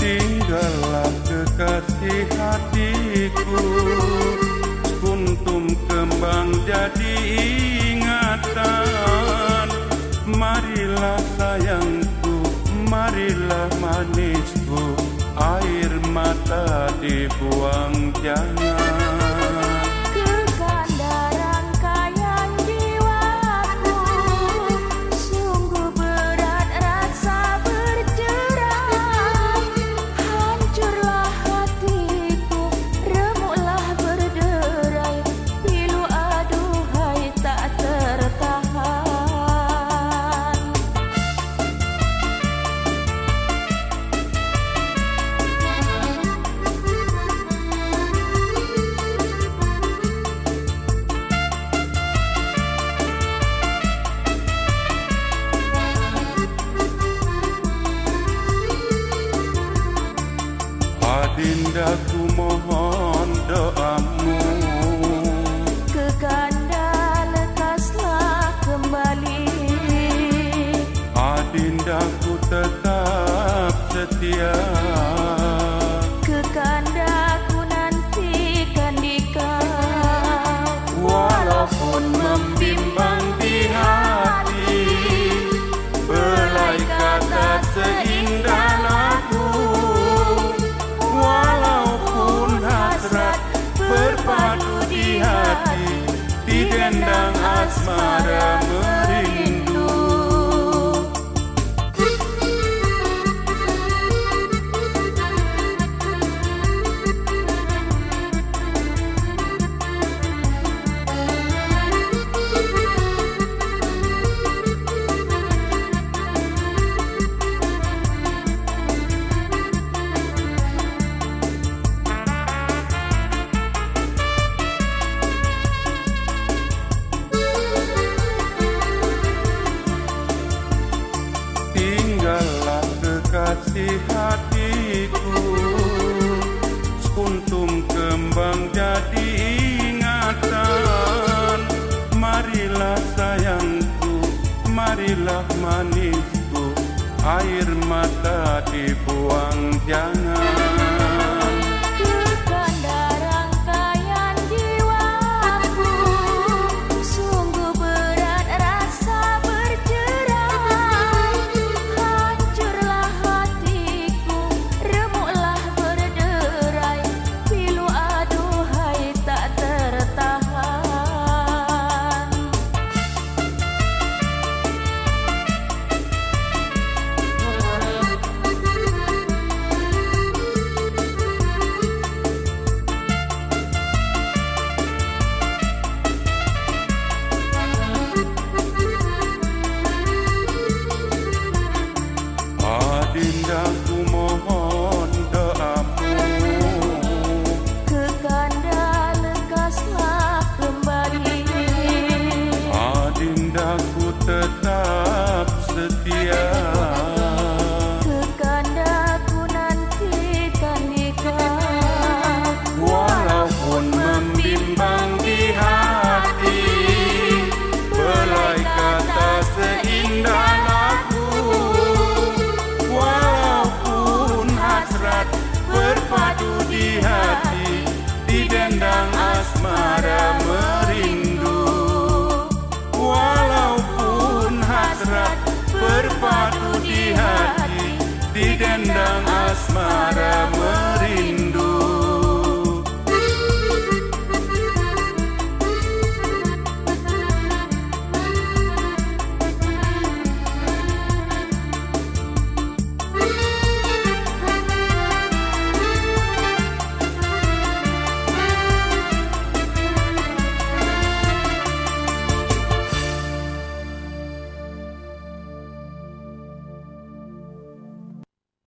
tinggallah kekasih hatiku. Kuntum kembang jadi ingatan. Marilah sayangku, marilah manisku. Air mata dibuang jangan Adinda ku mohon doamu. Kekanda lekaslah kembali. Adinda ku tetap setia memandang asmaramu hatiku. Kuntum kembang jadi ingatan. Marilah sayangku, marilah manisku. Air mata dibuang jangan brilhando.